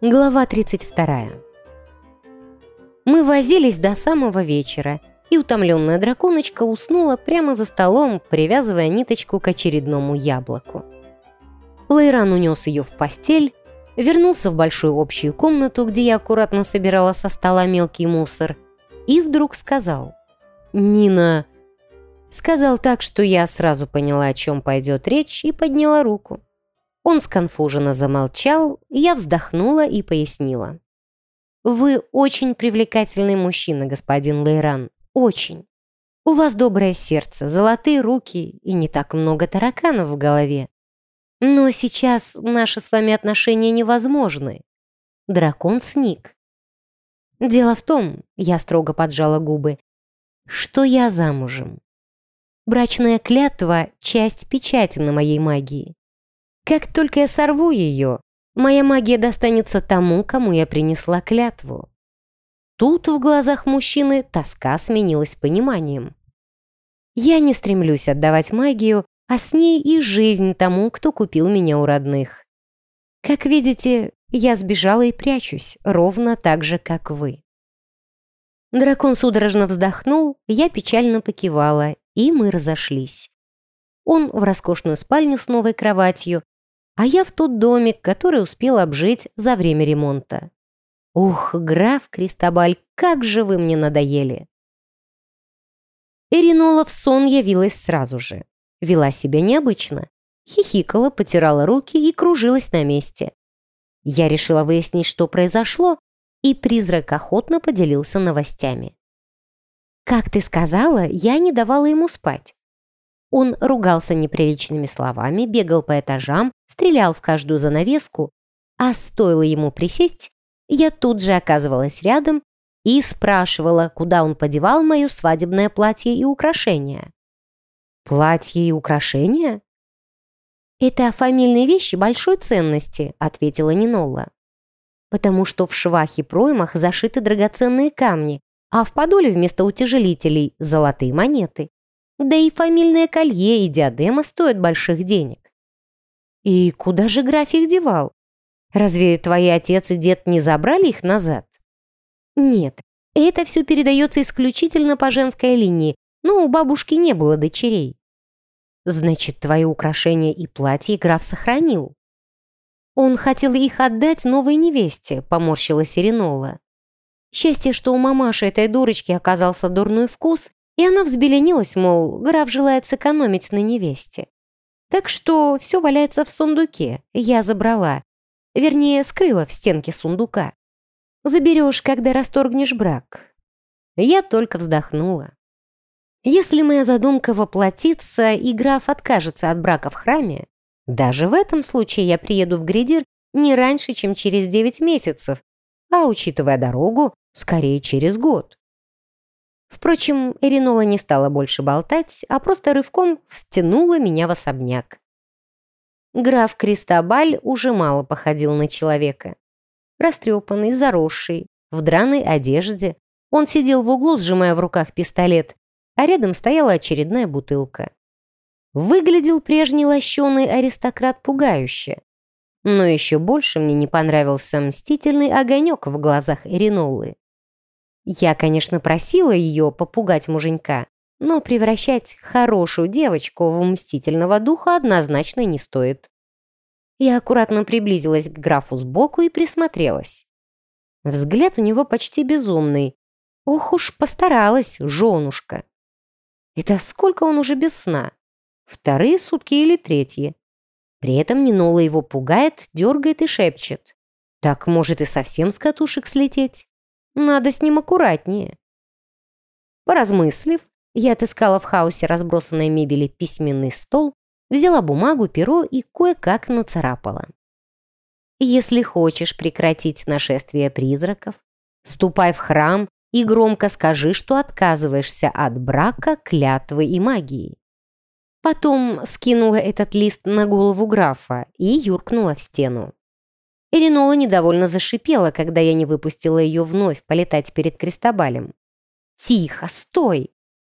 Глава 32. Мы возились до самого вечера, и утомленная драконочка уснула прямо за столом, привязывая ниточку к очередному яблоку. Лейран унес ее в постель, вернулся в большую общую комнату, где я аккуратно собирала со стола мелкий мусор, и вдруг сказал «Нина...» Сказал так, что я сразу поняла, о чем пойдет речь, и подняла руку. Он сконфуженно замолчал, я вздохнула и пояснила. «Вы очень привлекательный мужчина, господин Лейран. Очень. У вас доброе сердце, золотые руки и не так много тараканов в голове. Но сейчас наши с вами отношения невозможны. Дракон сник. Дело в том, я строго поджала губы, что я замужем. Брачная клятва — часть печати на моей магии. Как только я сорву ее, моя магия достанется тому, кому я принесла клятву. Тут в глазах мужчины тоска сменилась пониманием. Я не стремлюсь отдавать магию, а с ней и жизнь тому, кто купил меня у родных. Как видите, я сбежала и прячусь, ровно так же, как вы. Дракон судорожно вздохнул, я печально покивала, и мы разошлись. Он в роскошную спальню с новой кроватью, а я в тот домик, который успел обжить за время ремонта. Ух, граф Кристобаль, как же вы мне надоели! Эринола в сон явилась сразу же. Вела себя необычно. Хихикала, потирала руки и кружилась на месте. Я решила выяснить, что произошло, и призрак охотно поделился новостями. «Как ты сказала, я не давала ему спать. Он ругался неприличными словами, бегал по этажам, стрелял в каждую занавеску, а стоило ему присесть, я тут же оказывалась рядом и спрашивала, куда он подевал мое свадебное платье и украшения. «Платье и украшения?» «Это фамильные вещи большой ценности», — ответила Нинола. «Потому что в швах и проймах зашиты драгоценные камни, а в подоле вместо утяжелителей — золотые монеты. Да и фамильное колье и диадема стоят больших денег. И куда же граф их девал? Разве твои отец и дед не забрали их назад? Нет, это все передается исключительно по женской линии, но у бабушки не было дочерей. Значит, твои украшения и платье граф сохранил. Он хотел их отдать новой невесте, поморщила Серенола. Счастье, что у мамаши этой дурочки оказался дурной вкус, и она взбеленилась, мол, граф желает сэкономить на невесте. Так что все валяется в сундуке, я забрала. Вернее, скрыла в стенке сундука. Заберешь, когда расторгнешь брак. Я только вздохнула. Если моя задумка воплотится, и граф откажется от брака в храме, даже в этом случае я приеду в Гридир не раньше, чем через 9 месяцев, а, учитывая дорогу, скорее через год. Впрочем, Эринола не стала больше болтать, а просто рывком втянула меня в особняк. Граф Кристобаль уже мало походил на человека. Растрепанный, заросший, в драной одежде. Он сидел в углу, сжимая в руках пистолет, а рядом стояла очередная бутылка. Выглядел прежний лощеный аристократ пугающе. Но еще больше мне не понравился мстительный огонек в глазах Эринолы. Я, конечно, просила ее попугать муженька, но превращать хорошую девочку в мстительного духа однозначно не стоит. Я аккуратно приблизилась к графу сбоку и присмотрелась. Взгляд у него почти безумный. Ох уж постаралась женушка. Это сколько он уже без сна? Вторые сутки или третьи? При этом Нинола его пугает, дергает и шепчет. Так может и совсем с катушек слететь. Надо с ним аккуратнее. Поразмыслив, я отыскала в хаосе разбросанной мебели письменный стол, взяла бумагу, перо и кое-как нацарапала. Если хочешь прекратить нашествие призраков, ступай в храм и громко скажи, что отказываешься от брака, клятвы и магии. Потом скинула этот лист на голову графа и юркнула в стену. Иринола недовольно зашипела, когда я не выпустила ее вновь полетать перед Крестобалем. «Тихо, стой!»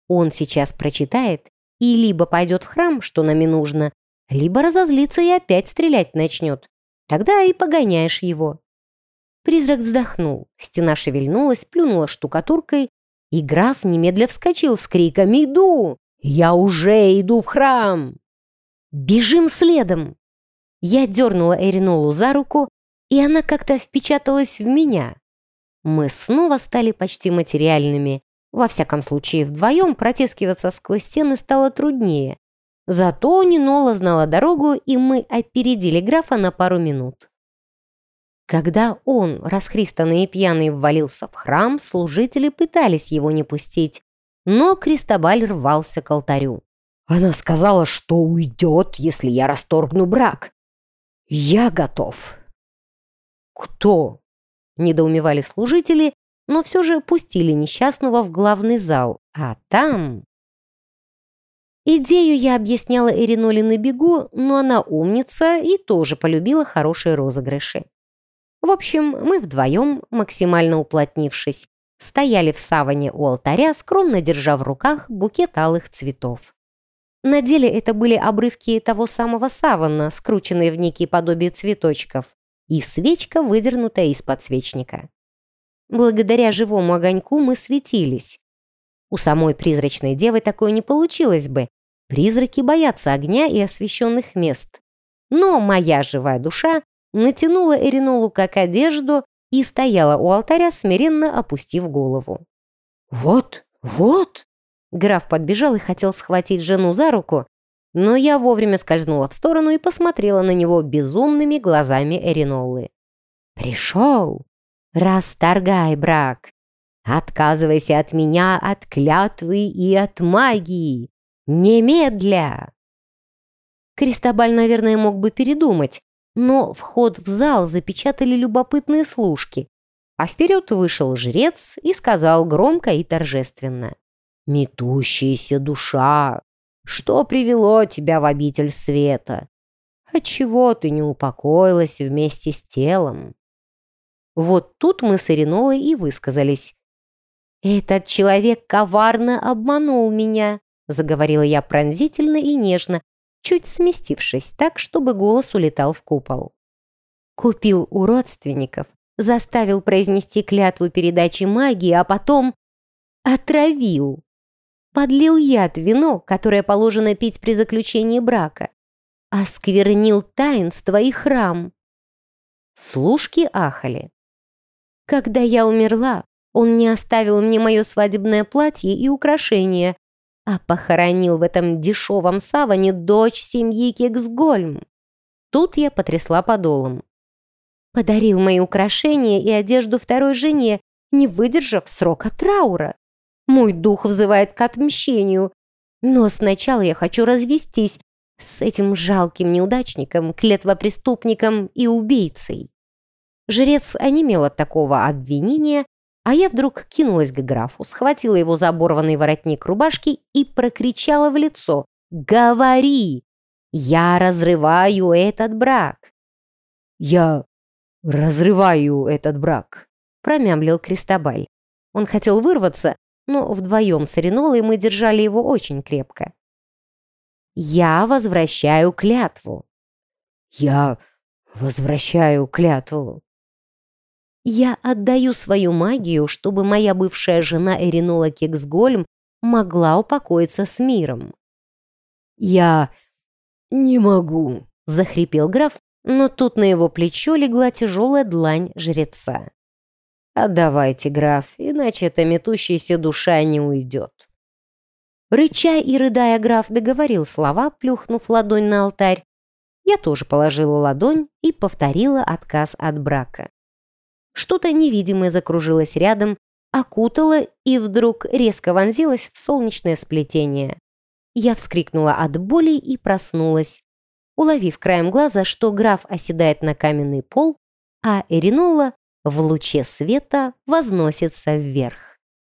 Он сейчас прочитает и либо пойдет в храм, что нам и нужно, либо разозлится и опять стрелять начнет. Тогда и погоняешь его. Призрак вздохнул, стена шевельнулась, плюнула штукатуркой, и граф немедля вскочил с криком «Иду! Я уже иду в храм!» «Бежим следом!» Я дернула Эринолу за руку, и она как-то впечаталась в меня. Мы снова стали почти материальными. Во всяком случае, вдвоем протискиваться сквозь стены стало труднее. Зато Нинола знала дорогу, и мы опередили графа на пару минут. Когда он, расхристанный и пьяный, ввалился в храм, служители пытались его не пустить, но Кристобаль рвался к алтарю. «Она сказала, что уйдет, если я расторгну брак. Я готов». «Кто?» – недоумевали служители, но все же пустили несчастного в главный зал, а там... Идею я объясняла Эриноле на бегу, но она умница и тоже полюбила хорошие розыгрыши. В общем, мы вдвоем, максимально уплотнившись, стояли в саване у алтаря, скромно держа в руках букет алых цветов. На деле это были обрывки того самого савана, скрученные в некие подобие цветочков, и свечка, выдернутая из подсвечника. Благодаря живому огоньку мы светились. У самой призрачной девы такое не получилось бы. Призраки боятся огня и освещенных мест. Но моя живая душа натянула Эринолу как одежду и стояла у алтаря, смиренно опустив голову. «Вот, вот!» Граф подбежал и хотел схватить жену за руку, но я вовремя скользнула в сторону и посмотрела на него безумными глазами Эринолы. «Пришел! Расторгай брак! Отказывайся от меня, от клятвы и от магии! Немедля!» Кристобаль, наверное, мог бы передумать, но вход в зал запечатали любопытные служки, а вперед вышел жрец и сказал громко и торжественно. «Метущаяся душа, что привело тебя в обитель света? Отчего ты не упокоилась вместе с телом?» Вот тут мы с Иринолой и высказались. «Этот человек коварно обманул меня», заговорила я пронзительно и нежно, чуть сместившись так, чтобы голос улетал в купол. Купил у родственников, заставил произнести клятву передачи магии, а потом отравил. Подлил яд в вино, которое положено пить при заключении брака. Осквернил таинство и храм. Служки ахали. Когда я умерла, он не оставил мне мое свадебное платье и украшения, а похоронил в этом дешевом саване дочь семьи Кексгольм. Тут я потрясла подолом. Подарил мои украшения и одежду второй жене, не выдержав срока траура. Мой дух взывает к отмщению. Но сначала я хочу развестись с этим жалким неудачником, клетвопреступником и убийцей. Жрец онемел от такого обвинения а я вдруг кинулась к графу, схватила его за оборванный воротник рубашки и прокричала в лицо «Говори! Я разрываю этот брак!» «Я разрываю этот брак!» промямлил Кристобаль. Он хотел вырваться, но вдвоем с Ренолой мы держали его очень крепко. «Я возвращаю клятву!» «Я возвращаю клятву!» Я отдаю свою магию, чтобы моя бывшая жена Эринола Кексгольм могла упокоиться с миром. «Я не могу», — захрипел граф, но тут на его плечо легла тяжелая длань жреца. «Отдавайте, граф, иначе эта метущаяся душа не уйдет». Рыча и рыдая, граф договорил слова, плюхнув ладонь на алтарь. Я тоже положила ладонь и повторила отказ от брака. Что-то невидимое закружилось рядом, окутало и вдруг резко вонзилось в солнечное сплетение. Я вскрикнула от боли и проснулась, уловив краем глаза, что граф оседает на каменный пол, а Эринола в луче света возносится вверх.